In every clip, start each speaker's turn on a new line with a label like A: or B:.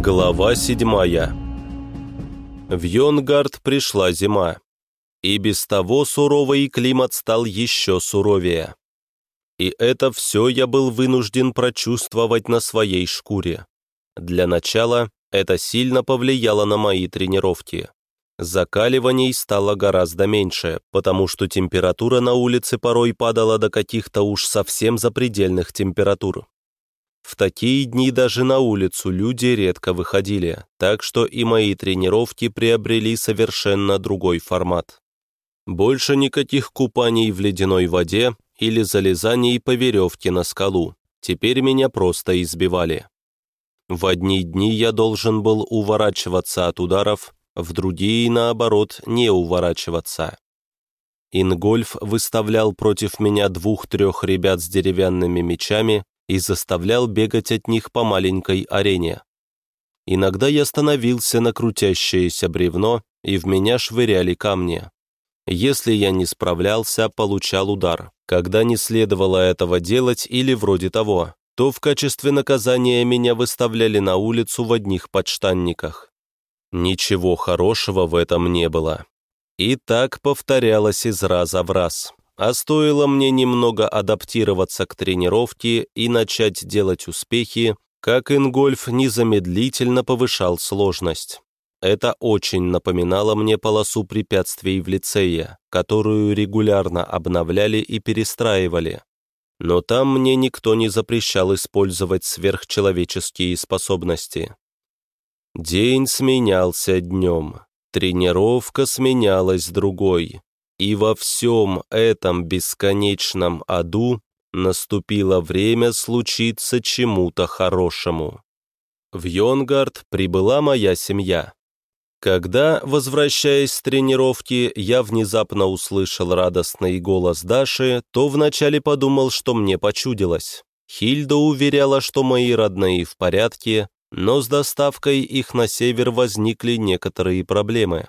A: Глава седьмая В Йонгард пришла зима, и без того суровый климат стал еще суровее. И это все я был вынужден прочувствовать на своей шкуре. Для начала это сильно повлияло на мои тренировки. Закаливаний стало гораздо меньше, потому что температура на улице порой падала до каких-то уж совсем запредельных температур. В такие дни даже на улицу люди редко выходили, так что и мои тренировки приобрели совершенно другой формат. Больше никаких купаний в ледяной воде или залезаний по веревке на скалу. Теперь меня просто избивали. В одни дни я должен был уворачиваться от ударов, в другие, наоборот, не уворачиваться. Ингольф выставлял против меня двух-трех ребят с деревянными мечами и заставлял бегать от них по маленькой арене. Иногда я становился на крутящееся бревно, и в меня швыряли камни. Если я не справлялся, получал удар. Когда не следовало этого делать или вроде того, то в качестве наказания меня выставляли на улицу в одних подштанниках. Ничего хорошего в этом не было. И так повторялось из раза в раз. А стоило мне немного адаптироваться к тренировке и начать делать успехи, как Ингольф незамедлительно повышал сложность. Это очень напоминало мне полосу препятствий в лицее, которую регулярно обновляли и перестраивали. Но там мне никто не запрещал использовать сверхчеловеческие способности. День сменялся днем, тренировка сменялась другой, и во всем этом бесконечном аду наступило время случиться чему-то хорошему. В Йонгард прибыла моя семья. Когда, возвращаясь с тренировки, я внезапно услышал радостный голос Даши, то вначале подумал, что мне почудилось. Хильда уверяла, что мои родные в порядке, но с доставкой их на север возникли некоторые проблемы.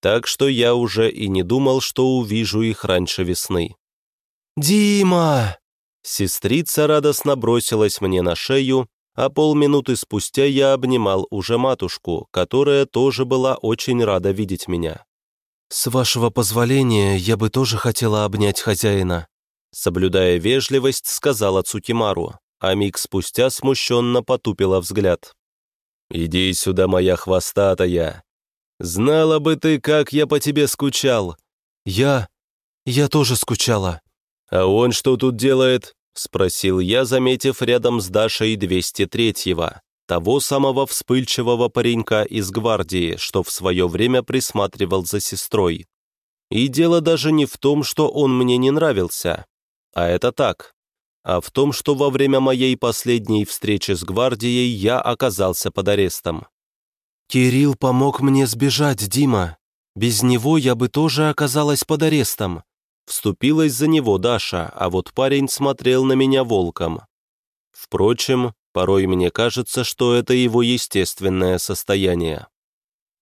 A: Так что я уже и не думал, что увижу их раньше весны. «Дима!» Сестрица радостно бросилась мне на шею, а полминуты спустя я обнимал уже матушку, которая тоже была очень рада видеть меня. «С вашего позволения, я бы тоже хотела обнять хозяина», соблюдая вежливость, сказала Цукимару, а миг спустя смущенно потупила взгляд. «Иди сюда, моя хвостатая. Знала бы ты, как я по тебе скучал». «Я... я тоже скучала». «А он что тут делает?» — спросил я, заметив рядом с Дашей 203-го, того самого вспыльчивого паренька из гвардии, что в свое время присматривал за сестрой. И дело даже не в том, что он мне не нравился, а это так, а в том, что во время моей последней встречи с гвардией я оказался под арестом. «Кирилл помог мне сбежать, Дима. Без него я бы тоже оказалась под арестом», Вступилась за него Даша, а вот парень смотрел на меня волком. Впрочем, порой мне кажется, что это его естественное состояние.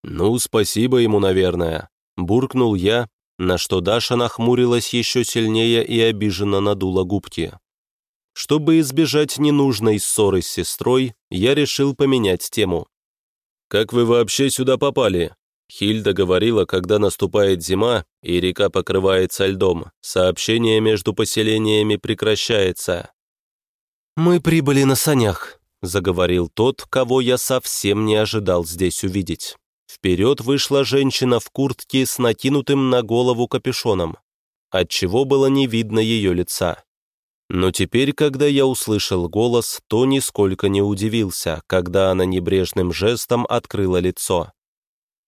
A: «Ну, спасибо ему, наверное», — буркнул я, на что Даша нахмурилась еще сильнее и обиженно надула губки. Чтобы избежать ненужной ссоры с сестрой, я решил поменять тему. «Как вы вообще сюда попали?» Хильда говорила, когда наступает зима и река покрывается льдом, сообщение между поселениями прекращается. «Мы прибыли на санях», — заговорил тот, кого я совсем не ожидал здесь увидеть. Вперед вышла женщина в куртке с накинутым на голову капюшоном, отчего было не видно ее лица. Но теперь, когда я услышал голос, то нисколько не удивился, когда она небрежным жестом открыла лицо.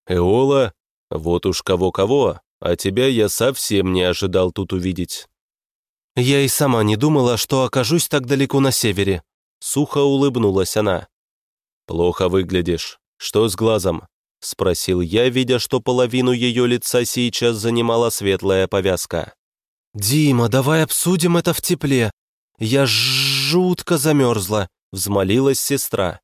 A: «Эола? Вот уж кого-кого, а тебя я совсем не ожидал тут увидеть». «Я и сама не думала, что окажусь так далеко на севере», — сухо улыбнулась она. «Плохо выглядишь. Что с глазом?» — спросил я, видя, что половину ее лица сейчас занимала светлая повязка. «Дима, давай обсудим это в тепле. Я жутко замерзла», — взмолилась сестра.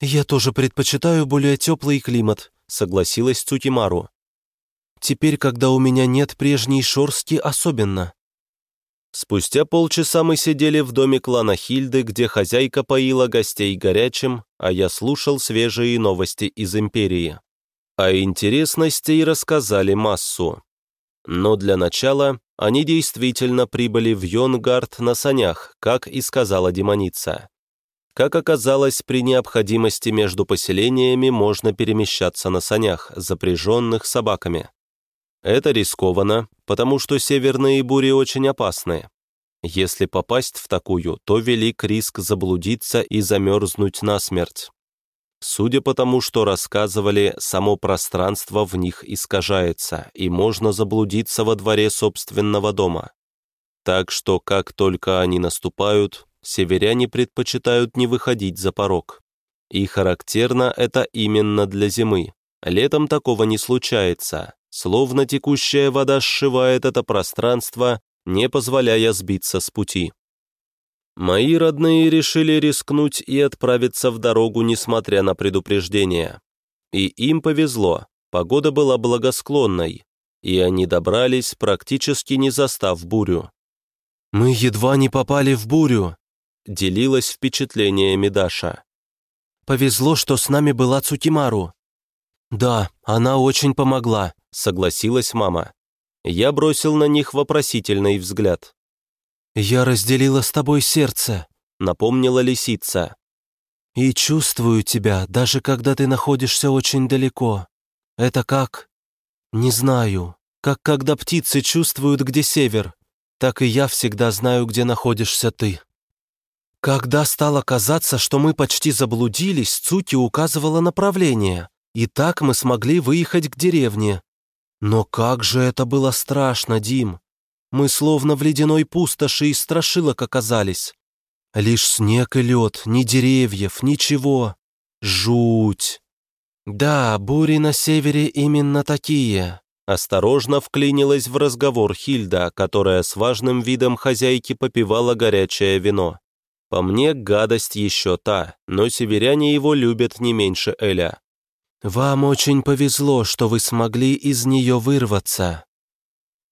A: «Я тоже предпочитаю более теплый климат согласилась Цукимару. «Теперь, когда у меня нет прежней шорстки, особенно». Спустя полчаса мы сидели в доме клана Хильды, где хозяйка поила гостей горячим, а я слушал свежие новости из Империи. А интересностей рассказали массу. Но для начала они действительно прибыли в Йонгард на санях, как и сказала демоница. Как оказалось, при необходимости между поселениями можно перемещаться на санях, запряженных собаками. Это рискованно, потому что северные бури очень опасны. Если попасть в такую, то велик риск заблудиться и замерзнуть насмерть. Судя по тому, что рассказывали, само пространство в них искажается, и можно заблудиться во дворе собственного дома. Так что, как только они наступают, северяне предпочитают не выходить за порог. И характерно это именно для зимы. Летом такого не случается, словно текущая вода сшивает это пространство, не позволяя сбиться с пути. Мои родные решили рискнуть и отправиться в дорогу, несмотря на предупреждение. И им повезло, погода была благосклонной, и они добрались, практически не застав бурю. «Мы едва не попали в бурю», — делилась впечатлениями Даша. «Повезло, что с нами была Цукимару». «Да, она очень помогла», — согласилась мама. Я бросил на них вопросительный взгляд. «Я разделила с тобой сердце», — напомнила лисица. «И чувствую тебя, даже когда ты находишься очень далеко. Это как? Не знаю. Как когда птицы чувствуют, где север, так и я всегда знаю, где находишься ты». Когда стало казаться, что мы почти заблудились, Цуки указывала направление, и так мы смогли выехать к деревне. Но как же это было страшно, Дим! Мы словно в ледяной пустоши и страшилок оказались. Лишь снег и лед, ни деревьев, ничего. Жуть! Да, бури на севере именно такие. Осторожно вклинилась в разговор Хильда, которая с важным видом хозяйки попивала горячее вино. По мне, гадость еще та, но северяне его любят не меньше Эля. «Вам очень повезло, что вы смогли из нее вырваться».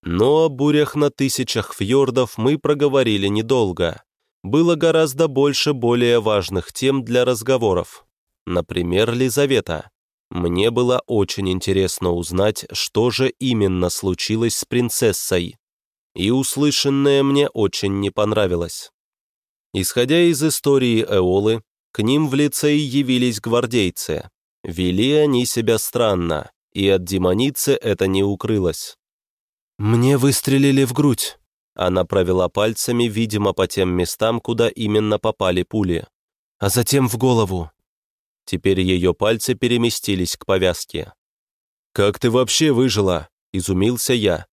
A: Но о бурях на тысячах фьордов мы проговорили недолго. Было гораздо больше более важных тем для разговоров. Например, Лизавета. Мне было очень интересно узнать, что же именно случилось с принцессой. И услышанное мне очень не понравилось. Исходя из истории Эолы, к ним в лицей явились гвардейцы. Вели они себя странно, и от демоницы это не укрылось. «Мне выстрелили в грудь», она провела пальцами, видимо, по тем местам, куда именно попали пули, а затем в голову. Теперь ее пальцы переместились к повязке. «Как ты вообще выжила?» — изумился я.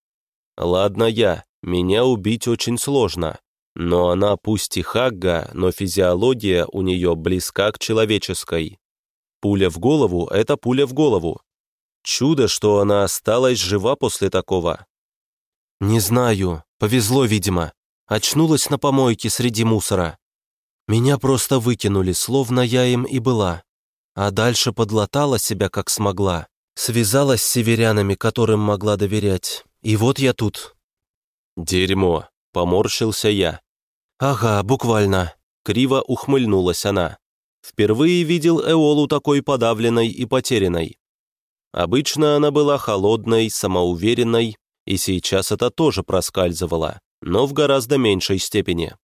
A: «Ладно я, меня убить очень сложно, но она пусть и хагга, но физиология у нее близка к человеческой. Пуля в голову — это пуля в голову. Чудо, что она осталась жива после такого. Не знаю, повезло, видимо. Очнулась на помойке среди мусора. Меня просто выкинули, словно я им и была. А дальше подлатала себя, как смогла. Связалась с северянами, которым могла доверять. И вот я тут. «Дерьмо!» — поморщился я. «Ага, буквально!» — криво ухмыльнулась она. Впервые видел Эолу такой подавленной и потерянной. Обычно она была холодной, самоуверенной, и сейчас это тоже проскальзывало, но в гораздо меньшей степени.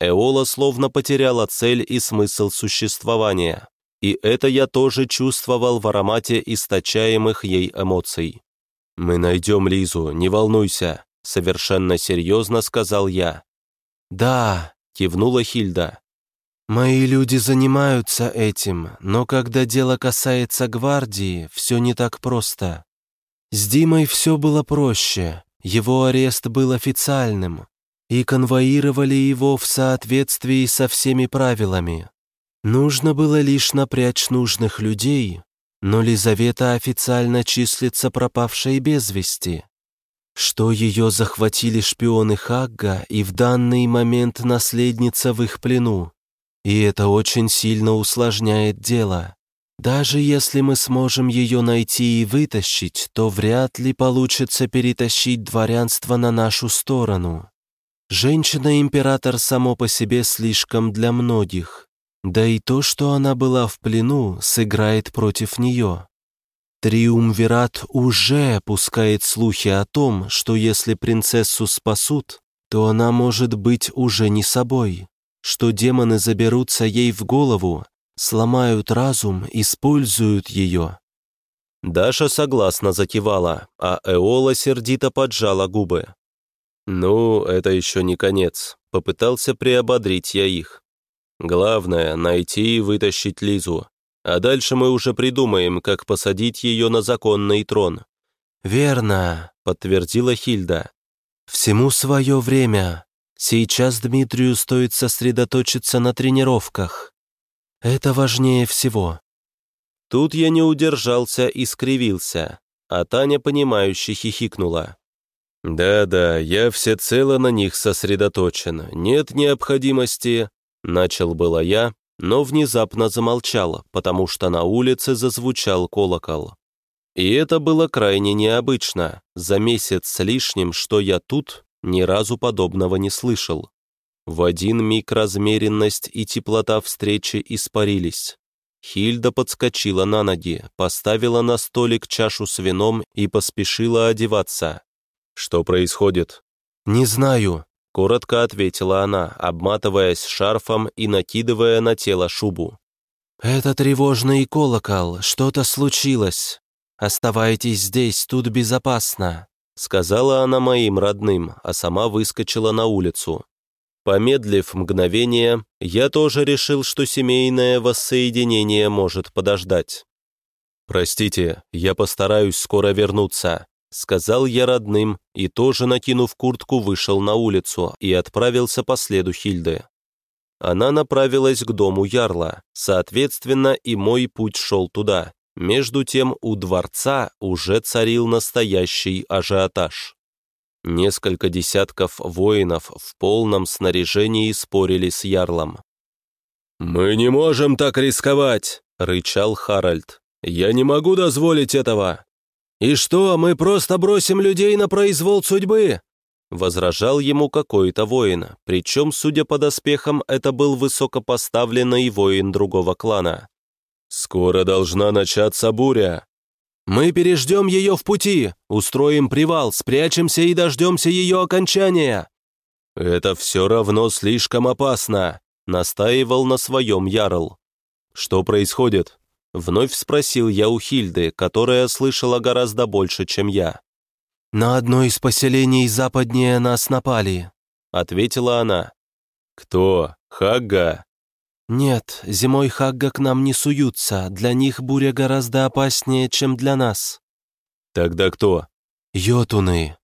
A: Эола словно потеряла цель и смысл существования, и это я тоже чувствовал в аромате источаемых ей эмоций. «Мы найдем Лизу, не волнуйся», — совершенно серьезно сказал я. «Да», — кивнула Хильда, «Мои люди занимаются этим, но когда дело касается гвардии, все не так просто. С Димой все было проще, его арест был официальным, и конвоировали его в соответствии со всеми правилами. Нужно было лишь напрячь нужных людей, но Лизавета официально числится пропавшей без вести. Что ее захватили шпионы Хагга и в данный момент наследница в их плену. И это очень сильно усложняет дело. Даже если мы сможем ее найти и вытащить, то вряд ли получится перетащить дворянство на нашу сторону.
B: Женщина-император само по себе слишком для многих. Да и то, что она была в плену, сыграет против нее. Триумвират уже пускает слухи о том, что если принцессу спасут, то она может быть уже не собой, что демоны заберутся ей в голову, сломают разум, используют ее.
A: Даша согласно закивала, а Эола сердито поджала губы. «Ну, это еще не конец», — попытался приободрить я их. «Главное — найти и вытащить Лизу, а дальше мы уже придумаем, как посадить ее на законный трон».
B: «Верно», — подтвердила Хильда. «Всему свое время. Сейчас Дмитрию стоит сосредоточиться на тренировках. Это важнее всего».
A: Тут я не удержался и скривился, а Таня, понимающе хихикнула. «Да-да, я всецело на них сосредоточен. Нет необходимости...» Начал было я, но внезапно замолчал, потому что на улице зазвучал колокол. И это было крайне необычно. За месяц с лишним, что я тут, ни разу подобного не слышал. В один миг размеренность и теплота встречи испарились. Хильда подскочила на ноги, поставила на столик чашу с вином и поспешила одеваться. «Что происходит?»
B: «Не знаю», —
A: коротко ответила она, обматываясь шарфом и накидывая на тело шубу.
B: «Это тревожный колокол, что-то случилось. Оставайтесь здесь, тут безопасно», — сказала она моим родным, а сама выскочила на улицу. Помедлив мгновение, я тоже решил, что семейное воссоединение может подождать. «Простите, я постараюсь скоро вернуться», Сказал я родным и тоже, накинув куртку, вышел на улицу и отправился по следу Хильды. Она направилась к дому Ярла, соответственно, и мой путь шел туда. Между тем у дворца уже царил настоящий ажиотаж. Несколько десятков воинов в полном снаряжении спорили с Ярлом. «Мы не можем так рисковать!» — рычал Харальд. «Я не могу дозволить этого! «И что, мы просто бросим людей на произвол судьбы?» Возражал ему какой-то воин, причем, судя по доспехам, это был высокопоставленный воин другого клана. «Скоро должна начаться буря». «Мы переждем ее в пути, устроим привал, спрячемся и дождемся ее окончания». «Это все равно слишком опасно», — настаивал на своем Ярл. «Что происходит?» Вновь спросил я у Хильды, которая слышала гораздо больше, чем я. «На одно из поселений западнее нас напали», —
A: ответила она. «Кто? Хагга?»
B: «Нет, зимой Хагга к нам не суются, для них буря гораздо опаснее, чем для нас».
A: «Тогда кто?»
B: «Йотуны».